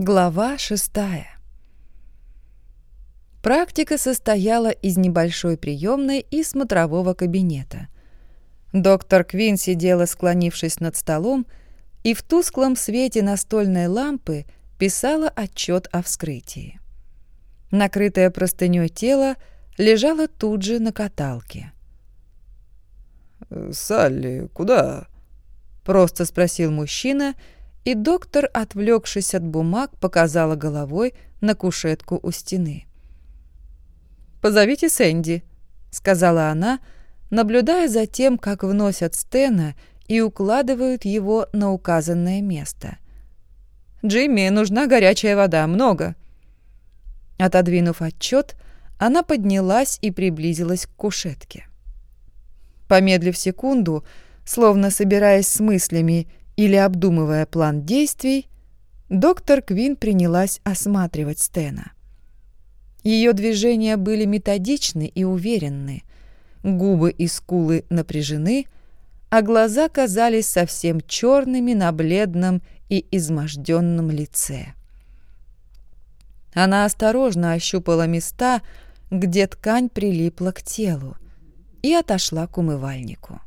Глава шестая. Практика состояла из небольшой приемной и смотрового кабинета. Доктор Квин сидела, склонившись над столом, и в тусклом свете настольной лампы писала отчет о вскрытии. Накрытое простыней тело лежало тут же на каталке. «Салли, куда?» — просто спросил мужчина — и доктор, отвлекшись от бумаг, показала головой на кушетку у стены. «Позовите Сэнди», — сказала она, наблюдая за тем, как вносят Стена и укладывают его на указанное место. «Джимми, нужна горячая вода, много». Отодвинув отчет, она поднялась и приблизилась к кушетке. Помедлив секунду, словно собираясь с мыслями или обдумывая план действий, доктор Квин принялась осматривать Стена. Ее движения были методичны и уверенны, губы и скулы напряжены, а глаза казались совсем черными на бледном и изможденном лице. Она осторожно ощупала места, где ткань прилипла к телу, и отошла к умывальнику.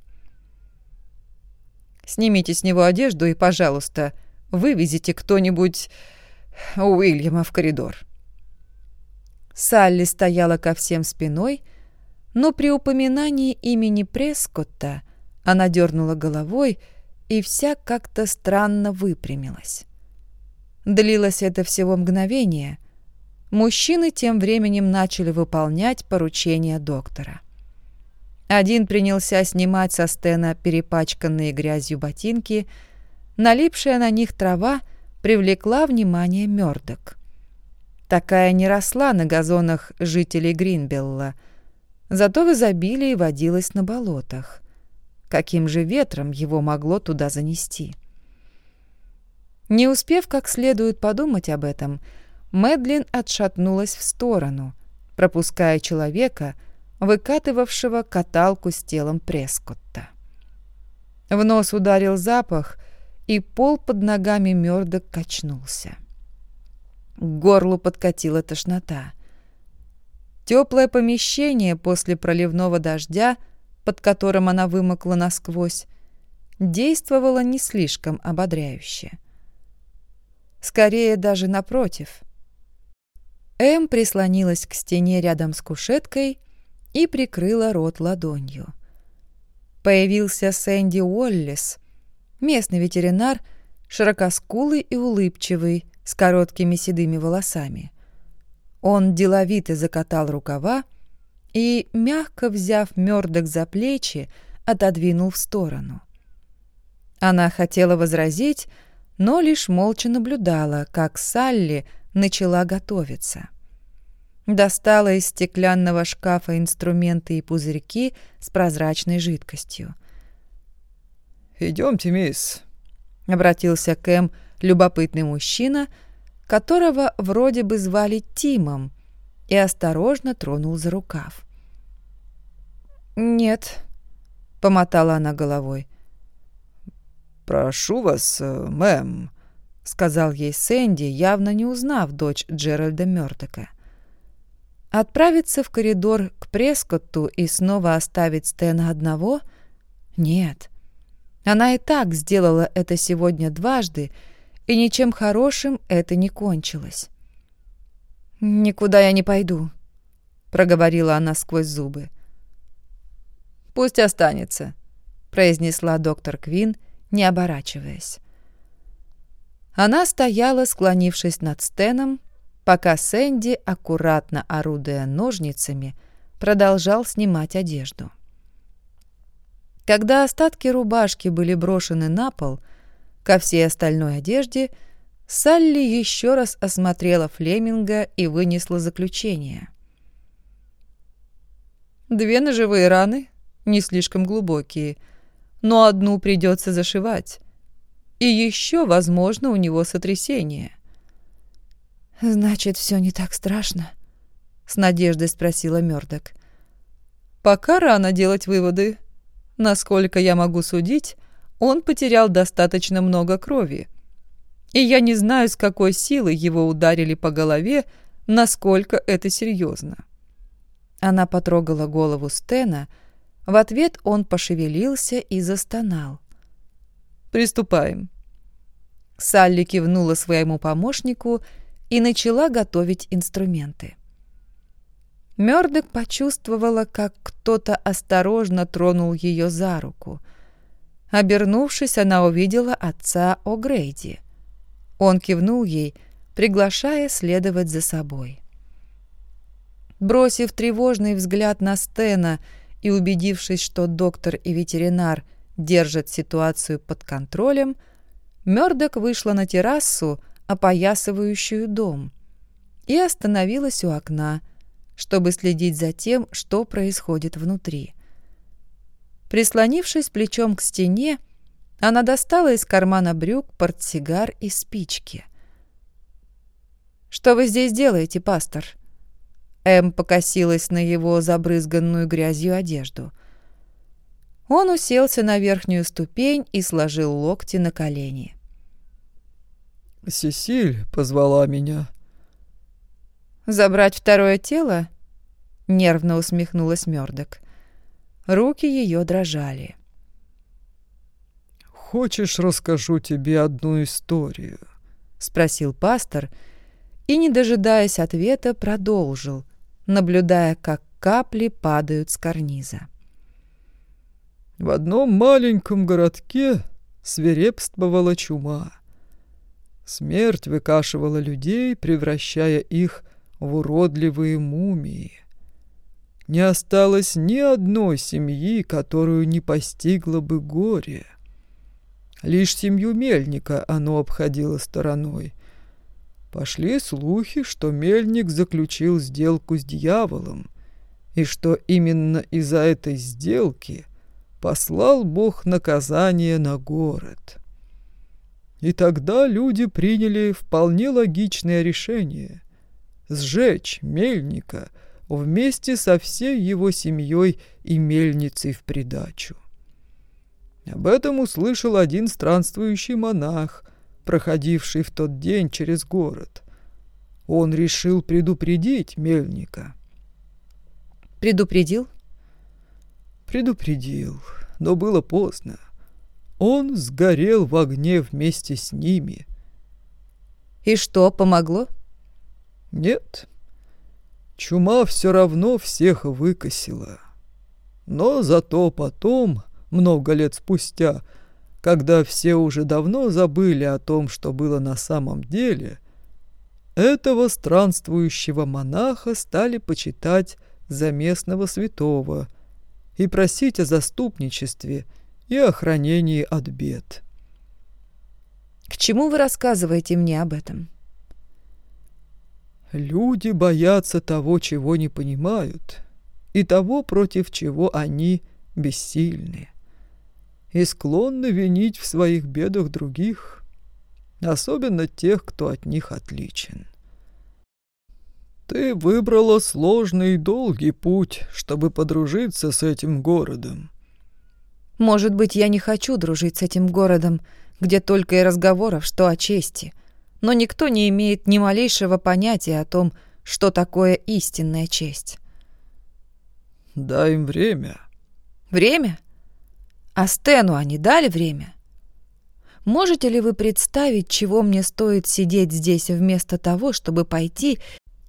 Снимите с него одежду и, пожалуйста, вывезите кто-нибудь Уильяма в коридор». Салли стояла ко всем спиной, но при упоминании имени Прескотта она дернула головой и вся как-то странно выпрямилась. Длилось это всего мгновение. Мужчины тем временем начали выполнять поручения доктора. Один принялся снимать со стена перепачканные грязью ботинки. Налипшая на них трава привлекла внимание Мёрдок. Такая не росла на газонах жителей Гринбелла, зато в изобилии водилась на болотах. Каким же ветром его могло туда занести? Не успев как следует подумать об этом, Мэдлин отшатнулась в сторону, пропуская человека — выкатывавшего каталку с телом Прескотта. В нос ударил запах, и пол под ногами Мёрдок качнулся. К горлу подкатила тошнота. Теплое помещение после проливного дождя, под которым она вымокла насквозь, действовало не слишком ободряюще. Скорее даже напротив. Эм прислонилась к стене рядом с кушеткой и прикрыла рот ладонью. Появился Сэнди Уоллес, местный ветеринар, широкоскулый и улыбчивый, с короткими седыми волосами. Он деловито закатал рукава и, мягко взяв Мёрдок за плечи, отодвинул в сторону. Она хотела возразить, но лишь молча наблюдала, как Салли начала готовиться достала из стеклянного шкафа инструменты и пузырьки с прозрачной жидкостью. «Идемте, мисс», — обратился к Эм любопытный мужчина, которого вроде бы звали Тимом, и осторожно тронул за рукав. «Нет», — помотала она головой. «Прошу вас, э, мэм», — сказал ей Сэнди, явно не узнав дочь Джеральда Мёртока. — Отправиться в коридор к Прескотту и снова оставить Стэна одного? Нет. Она и так сделала это сегодня дважды, и ничем хорошим это не кончилось. «Никуда я не пойду», — проговорила она сквозь зубы. «Пусть останется», — произнесла доктор Квин, не оборачиваясь. Она стояла, склонившись над Стэном, пока Сэнди, аккуратно орудуя ножницами, продолжал снимать одежду. Когда остатки рубашки были брошены на пол, ко всей остальной одежде, Салли еще раз осмотрела Флеминга и вынесла заключение. Две ножевые раны, не слишком глубокие, но одну придется зашивать. И еще, возможно, у него сотрясение. «Значит, все не так страшно?» — с надеждой спросила Мёрдок. «Пока рано делать выводы. Насколько я могу судить, он потерял достаточно много крови. И я не знаю, с какой силой его ударили по голове, насколько это серьезно. Она потрогала голову Стена. В ответ он пошевелился и застонал. «Приступаем». Салли кивнула своему помощнику и начала готовить инструменты. Мёрдок почувствовала, как кто-то осторожно тронул ее за руку. Обернувшись, она увидела отца О'Грейди. Он кивнул ей, приглашая следовать за собой. Бросив тревожный взгляд на Стена и убедившись, что доктор и ветеринар держат ситуацию под контролем, Мёрдок вышла на террасу, опоясывающую дом, и остановилась у окна, чтобы следить за тем, что происходит внутри. Прислонившись плечом к стене, она достала из кармана брюк портсигар и спички. «Что вы здесь делаете, пастор?» Эм покосилась на его забрызганную грязью одежду. Он уселся на верхнюю ступень и сложил локти на колени. «Сесиль позвала меня». «Забрать второе тело?» — нервно усмехнулась Мёрдок. Руки ее дрожали. «Хочешь, расскажу тебе одну историю?» — спросил пастор и, не дожидаясь ответа, продолжил, наблюдая, как капли падают с карниза. В одном маленьком городке свирепствовала чума. Смерть выкашивала людей, превращая их в уродливые мумии. Не осталось ни одной семьи, которую не постигло бы горе. Лишь семью Мельника оно обходило стороной. Пошли слухи, что Мельник заключил сделку с дьяволом, и что именно из-за этой сделки послал Бог наказание на город. И тогда люди приняли вполне логичное решение — сжечь Мельника вместе со всей его семьей и мельницей в придачу. Об этом услышал один странствующий монах, проходивший в тот день через город. Он решил предупредить мельника. «Предупредил?» «Предупредил, но было поздно. Он сгорел в огне вместе с ними». «И что, помогло?» «Нет. Чума все равно всех выкосила. Но зато потом, много лет спустя, — когда все уже давно забыли о том, что было на самом деле, этого странствующего монаха стали почитать за местного святого и просить о заступничестве и охранении от бед. К чему вы рассказываете мне об этом? Люди боятся того, чего не понимают, и того, против чего они бессильны и склонны винить в своих бедах других, особенно тех, кто от них отличен. Ты выбрала сложный и долгий путь, чтобы подружиться с этим городом. Может быть, я не хочу дружить с этим городом, где только и разговоров, что о чести, но никто не имеет ни малейшего понятия о том, что такое истинная честь. Дай им время. Время? А Стэну они дали время? Можете ли вы представить, чего мне стоит сидеть здесь вместо того, чтобы пойти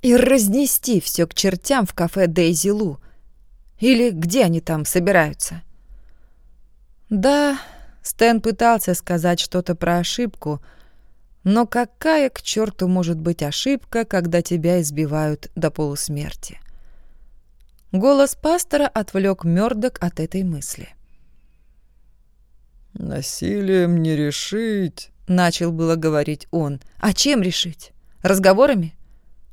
и разнести все к чертям в кафе Дейзи Лу? Или где они там собираются? Да, Стэн пытался сказать что-то про ошибку, но какая к черту может быть ошибка, когда тебя избивают до полусмерти? Голос пастора отвлек Мёрдок от этой мысли. — «Насилием не решить», — начал было говорить он. «А чем решить? Разговорами?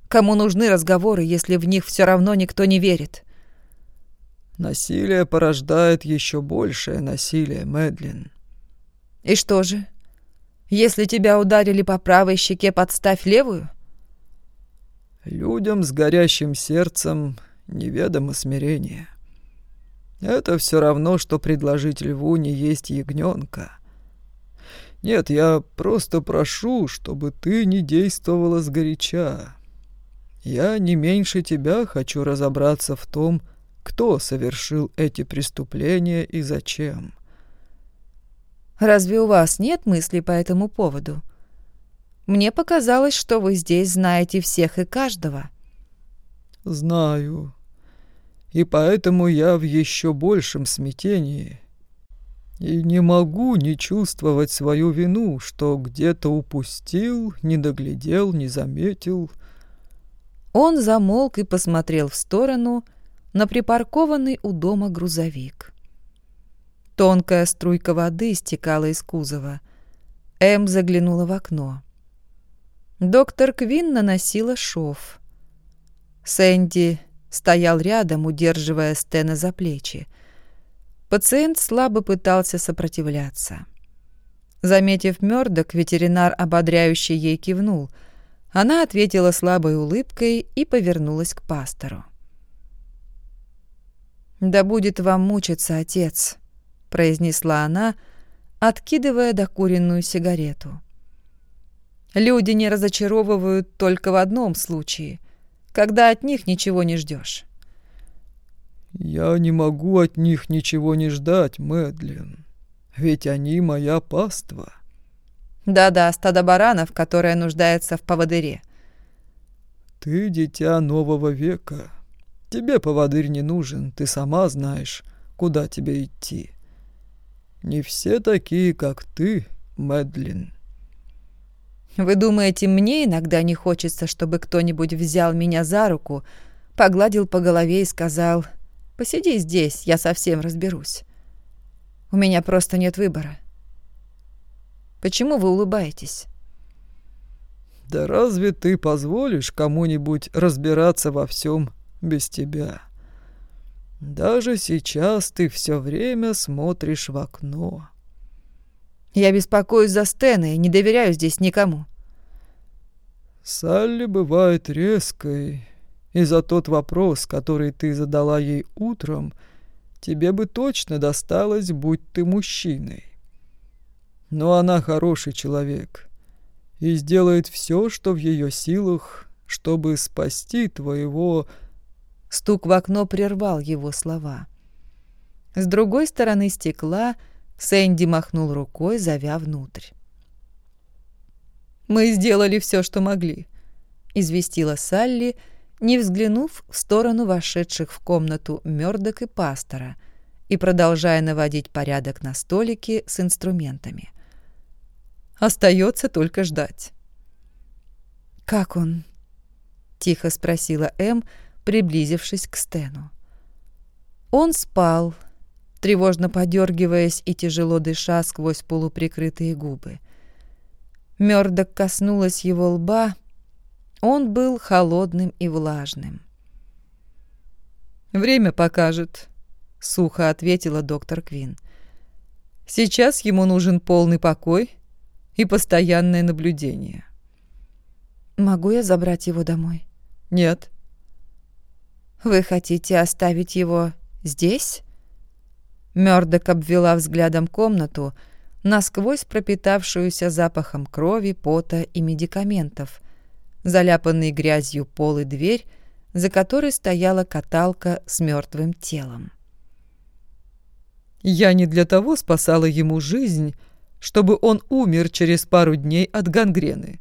Кому нужны разговоры, если в них все равно никто не верит?» «Насилие порождает еще большее насилие, Мэдлин». «И что же? Если тебя ударили по правой щеке, подставь левую?» «Людям с горящим сердцем неведомо смирение». Это все равно, что предложить льву не есть ягненка. Нет, я просто прошу, чтобы ты не действовала сгоряча. Я не меньше тебя хочу разобраться в том, кто совершил эти преступления и зачем. Разве у вас нет мыслей по этому поводу? Мне показалось, что вы здесь знаете всех и каждого. Знаю. И поэтому я в еще большем смятении и не могу не чувствовать свою вину, что где-то упустил, не доглядел, не заметил. Он замолк и посмотрел в сторону на припаркованный у дома грузовик. Тонкая струйка воды стекала из кузова. Эм заглянула в окно. Доктор Квин наносила шов. Сэнди стоял рядом, удерживая Стена за плечи. Пациент слабо пытался сопротивляться. Заметив Мёрдок, ветеринар ободряюще ей кивнул. Она ответила слабой улыбкой и повернулась к пастору. «Да будет вам мучиться, отец», — произнесла она, откидывая докуренную сигарету. «Люди не разочаровывают только в одном случае, когда от них ничего не ждешь. «Я не могу от них ничего не ждать, Мэдлин, ведь они моя паства». «Да-да, стадо баранов, которое нуждается в поводыре». «Ты дитя нового века. Тебе поводырь не нужен, ты сама знаешь, куда тебе идти. Не все такие, как ты, Мэдлин». «Вы думаете, мне иногда не хочется, чтобы кто-нибудь взял меня за руку, погладил по голове и сказал Посиди здесь, я совсем разберусь. У меня просто нет выбора. Почему вы улыбаетесь? Да разве ты позволишь кому-нибудь разбираться во всем без тебя? Даже сейчас ты все время смотришь в окно. Я беспокоюсь за Стэна и не доверяю здесь никому. Салли бывает резкой и за тот вопрос, который ты задала ей утром, тебе бы точно досталось, будь ты мужчиной. Но она хороший человек и сделает все, что в ее силах, чтобы спасти твоего...» Стук в окно прервал его слова. С другой стороны стекла Сэнди махнул рукой, зовя внутрь. «Мы сделали все, что могли», — известила Салли, — не взглянув в сторону вошедших в комнату Мёрдок и пастора и продолжая наводить порядок на столике с инструментами. Остается только ждать. «Как он?» — тихо спросила Эм, приблизившись к Стэну. Он спал, тревожно подергиваясь и тяжело дыша сквозь полуприкрытые губы. Мёрдок коснулась его лба, — он был холодным и влажным. «Время покажет», — сухо ответила доктор Квин. «Сейчас ему нужен полный покой и постоянное наблюдение». «Могу я забрать его домой?» «Нет». «Вы хотите оставить его здесь?» Мёрдок обвела взглядом комнату, насквозь пропитавшуюся запахом крови, пота и медикаментов, заляпанный грязью пол и дверь, за которой стояла каталка с мертвым телом. «Я не для того спасала ему жизнь, чтобы он умер через пару дней от гангрены».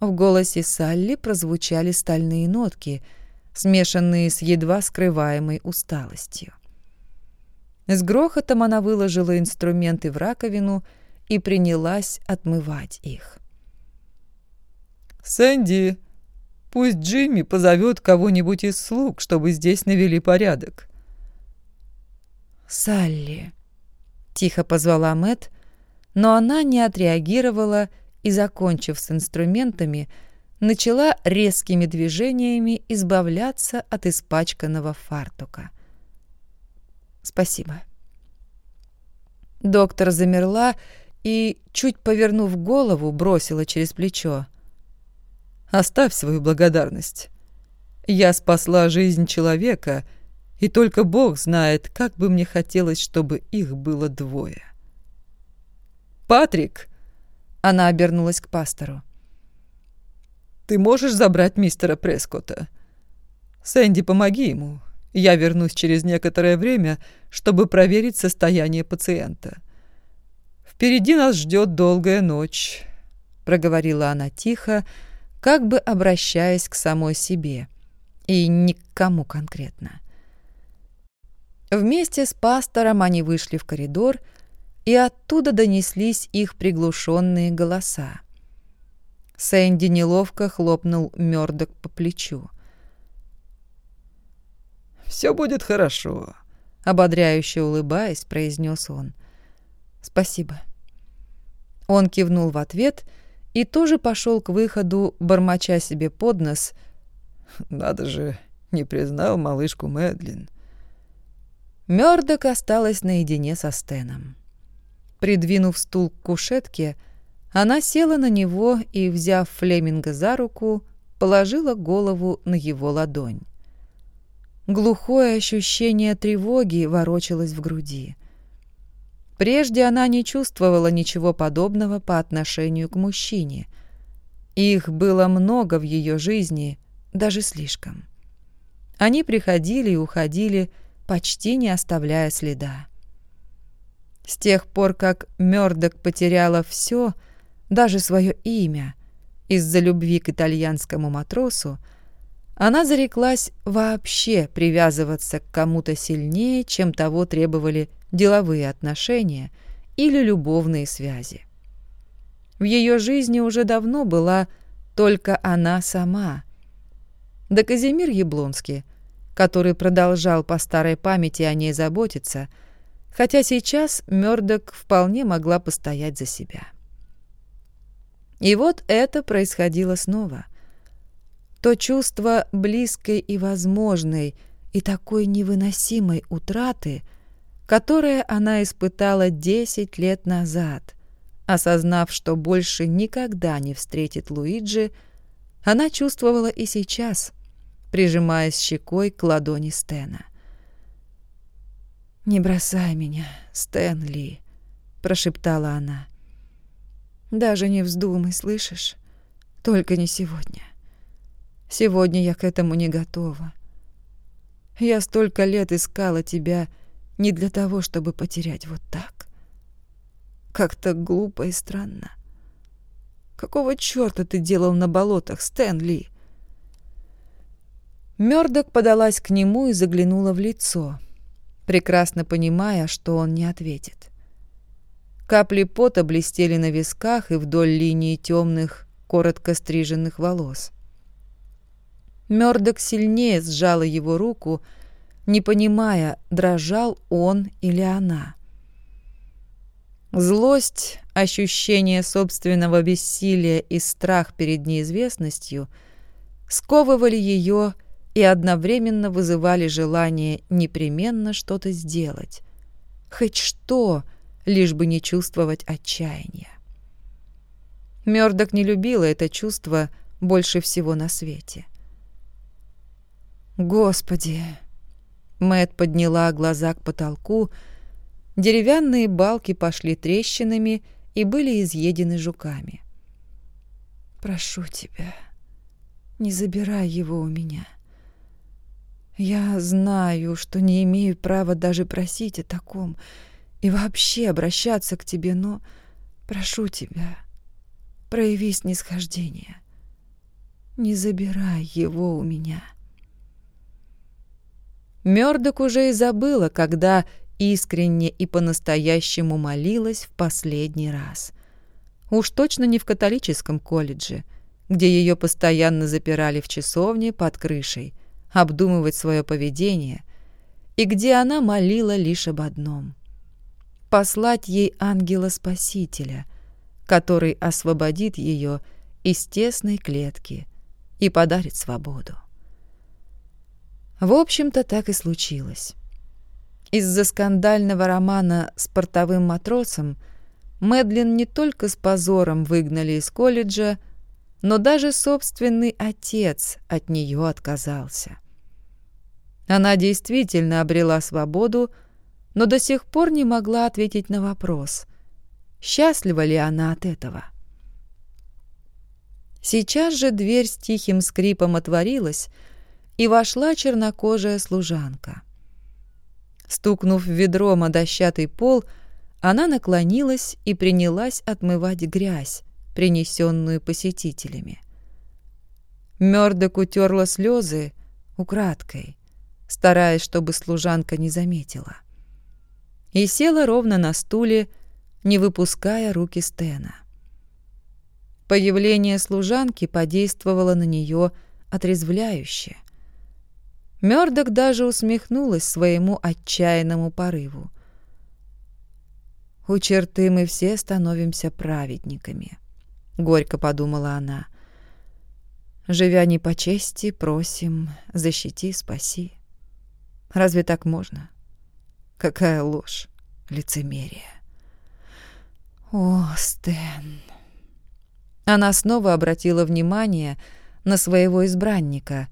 В голосе Салли прозвучали стальные нотки, смешанные с едва скрываемой усталостью. С грохотом она выложила инструменты в раковину и принялась отмывать их. «Сэнди, пусть Джимми позовет кого-нибудь из слуг, чтобы здесь навели порядок». «Салли», — тихо позвала Мэт, но она не отреагировала и, закончив с инструментами, начала резкими движениями избавляться от испачканного фартука. «Спасибо». Доктор замерла и, чуть повернув голову, бросила через плечо. Оставь свою благодарность. Я спасла жизнь человека, и только Бог знает, как бы мне хотелось, чтобы их было двое. «Патрик!» Она обернулась к пастору. «Ты можешь забрать мистера Прескотта? Сэнди, помоги ему. Я вернусь через некоторое время, чтобы проверить состояние пациента. Впереди нас ждет долгая ночь», — проговорила она тихо, как бы обращаясь к самой себе и ни к кому конкретно. Вместе с пастором они вышли в коридор, и оттуда донеслись их приглушенные голоса. Сэнди неловко хлопнул Мёрдок по плечу. «Все будет хорошо», — ободряюще улыбаясь, произнес он. «Спасибо». Он кивнул в ответ и тоже пошел к выходу, бормоча себе под нос. «Надо же, не признал малышку Мэдлин». Мёрдок осталась наедине со Стеном. Придвинув стул к кушетке, она села на него и, взяв Флеминга за руку, положила голову на его ладонь. Глухое ощущение тревоги ворочалось в груди. Прежде она не чувствовала ничего подобного по отношению к мужчине. Их было много в ее жизни, даже слишком. Они приходили и уходили, почти не оставляя следа. С тех пор, как Мёрдок потеряла все, даже свое имя, из-за любви к итальянскому матросу, она зареклась вообще привязываться к кому-то сильнее, чем того требовали деловые отношения или любовные связи. В ее жизни уже давно была только она сама. Да Казимир Яблонский, который продолжал по старой памяти о ней заботиться, хотя сейчас Мёрдок вполне могла постоять за себя. И вот это происходило снова. То чувство близкой и возможной, и такой невыносимой утраты, которое она испытала десять лет назад, осознав, что больше никогда не встретит Луиджи, она чувствовала и сейчас – прижимаясь щекой к ладони Стена. «Не бросай меня, Стэнли», — прошептала она. «Даже не вздумай, слышишь? Только не сегодня. Сегодня я к этому не готова. Я столько лет искала тебя не для того, чтобы потерять вот так. Как-то глупо и странно. Какого чёрта ты делал на болотах, Стэнли?» Мёрдок подалась к нему и заглянула в лицо, прекрасно понимая, что он не ответит. Капли пота блестели на висках и вдоль линии темных, коротко стриженных волос. Мёрдок сильнее сжала его руку, не понимая, дрожал он или она. Злость, ощущение собственного бессилия и страх перед неизвестностью сковывали ее и одновременно вызывали желание непременно что-то сделать. Хоть что, лишь бы не чувствовать отчаяния. Мёрдок не любила это чувство больше всего на свете. «Господи!» Мэт подняла глаза к потолку. Деревянные балки пошли трещинами и были изъедены жуками. «Прошу тебя, не забирай его у меня. Я знаю, что не имею права даже просить о таком и вообще обращаться к тебе, но прошу тебя, прояви снисхождение. Не забирай его у меня. Мёрдок уже и забыла, когда искренне и по-настоящему молилась в последний раз. Уж точно не в католическом колледже, где ее постоянно запирали в часовне под крышей – обдумывать свое поведение, и где она молила лишь об одном — послать ей ангела-спасителя, который освободит ее из тесной клетки и подарит свободу. В общем-то, так и случилось. Из-за скандального романа с портовым матросом Мэдлин не только с позором выгнали из колледжа, но даже собственный отец от нее отказался. Она действительно обрела свободу, но до сих пор не могла ответить на вопрос, счастлива ли она от этого. Сейчас же дверь с тихим скрипом отворилась, и вошла чернокожая служанка. Стукнув ведром о дощатый пол, она наклонилась и принялась отмывать грязь, принесенную посетителями. Мёрдок утерла слезы украдкой, стараясь, чтобы служанка не заметила. И села ровно на стуле, не выпуская руки Стена. Появление служанки подействовало на нее отрезвляюще. Мёрдок даже усмехнулась своему отчаянному порыву. «У черты мы все становимся праведниками», — горько подумала она. «Живя не по чести, просим, защити, спаси. Разве так можно? Какая ложь, лицемерие!» «О, Стэн!» Она снова обратила внимание на своего избранника,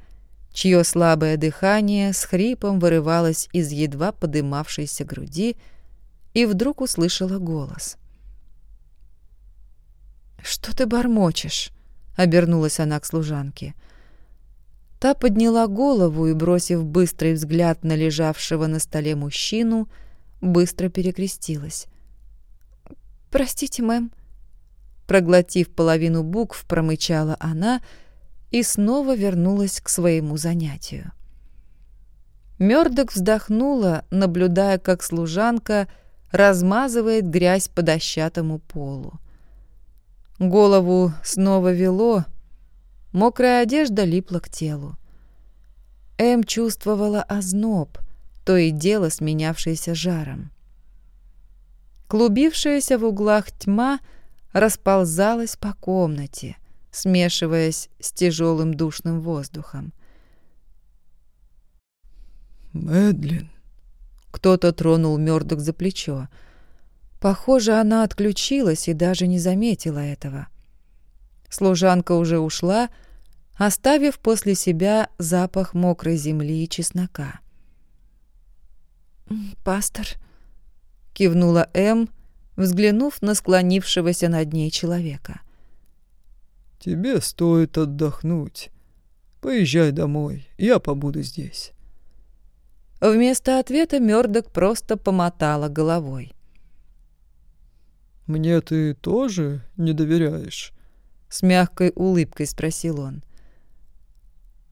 чье слабое дыхание с хрипом вырывалось из едва подымавшейся груди, и вдруг услышала голос. «Что ты бормочешь?» — обернулась она к служанке. Та подняла голову и, бросив быстрый взгляд на лежавшего на столе мужчину, быстро перекрестилась. «Простите, мэм», Проглотив половину букв, промычала она и снова вернулась к своему занятию. Мёрдок вздохнула, наблюдая, как служанка размазывает грязь по дощатому полу. Голову снова вело, мокрая одежда липла к телу. Эм чувствовала озноб, то и дело сменявшийся жаром. Клубившаяся в углах тьма — расползалась по комнате, смешиваясь с тяжелым душным воздухом. «Мэдлин!» Кто-то тронул Мёрдок за плечо. Похоже, она отключилась и даже не заметила этого. Служанка уже ушла, оставив после себя запах мокрой земли и чеснока. «Пастор», — кивнула М, — взглянув на склонившегося над ней человека. «Тебе стоит отдохнуть. Поезжай домой, я побуду здесь». Вместо ответа Мёрдок просто помотала головой. «Мне ты тоже не доверяешь?» С мягкой улыбкой спросил он.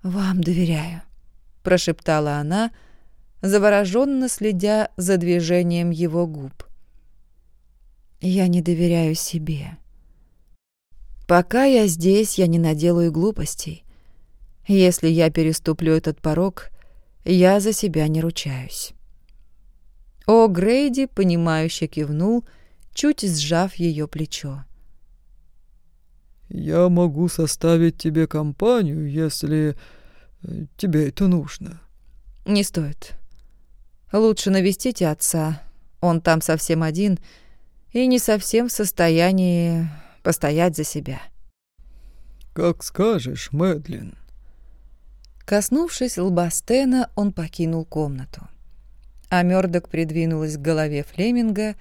«Вам доверяю», — прошептала она, завороженно следя за движением его губ. Я не доверяю себе. Пока я здесь, я не наделаю глупостей. Если я переступлю этот порог, я за себя не ручаюсь. О, Грейди, понимающе кивнул, чуть сжав ее плечо. «Я могу составить тебе компанию, если э, тебе это нужно». «Не стоит. Лучше навестите отца. Он там совсем один, — и не совсем в состоянии постоять за себя. «Как скажешь, Мэдлин». Коснувшись лба Стена, он покинул комнату. А Мёрдок придвинулась к голове Флеминга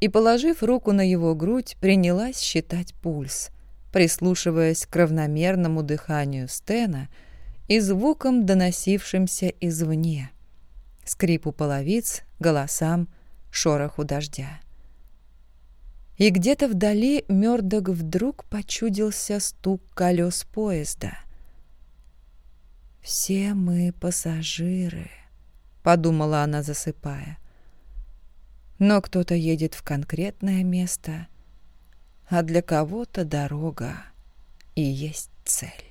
и, положив руку на его грудь, принялась считать пульс, прислушиваясь к равномерному дыханию Стена и звукам, доносившимся извне, скрипу половиц, голосам, шороху дождя и где-то вдали Мёрдок вдруг почудился стук колес поезда. «Все мы пассажиры», — подумала она, засыпая. «Но кто-то едет в конкретное место, а для кого-то дорога и есть цель».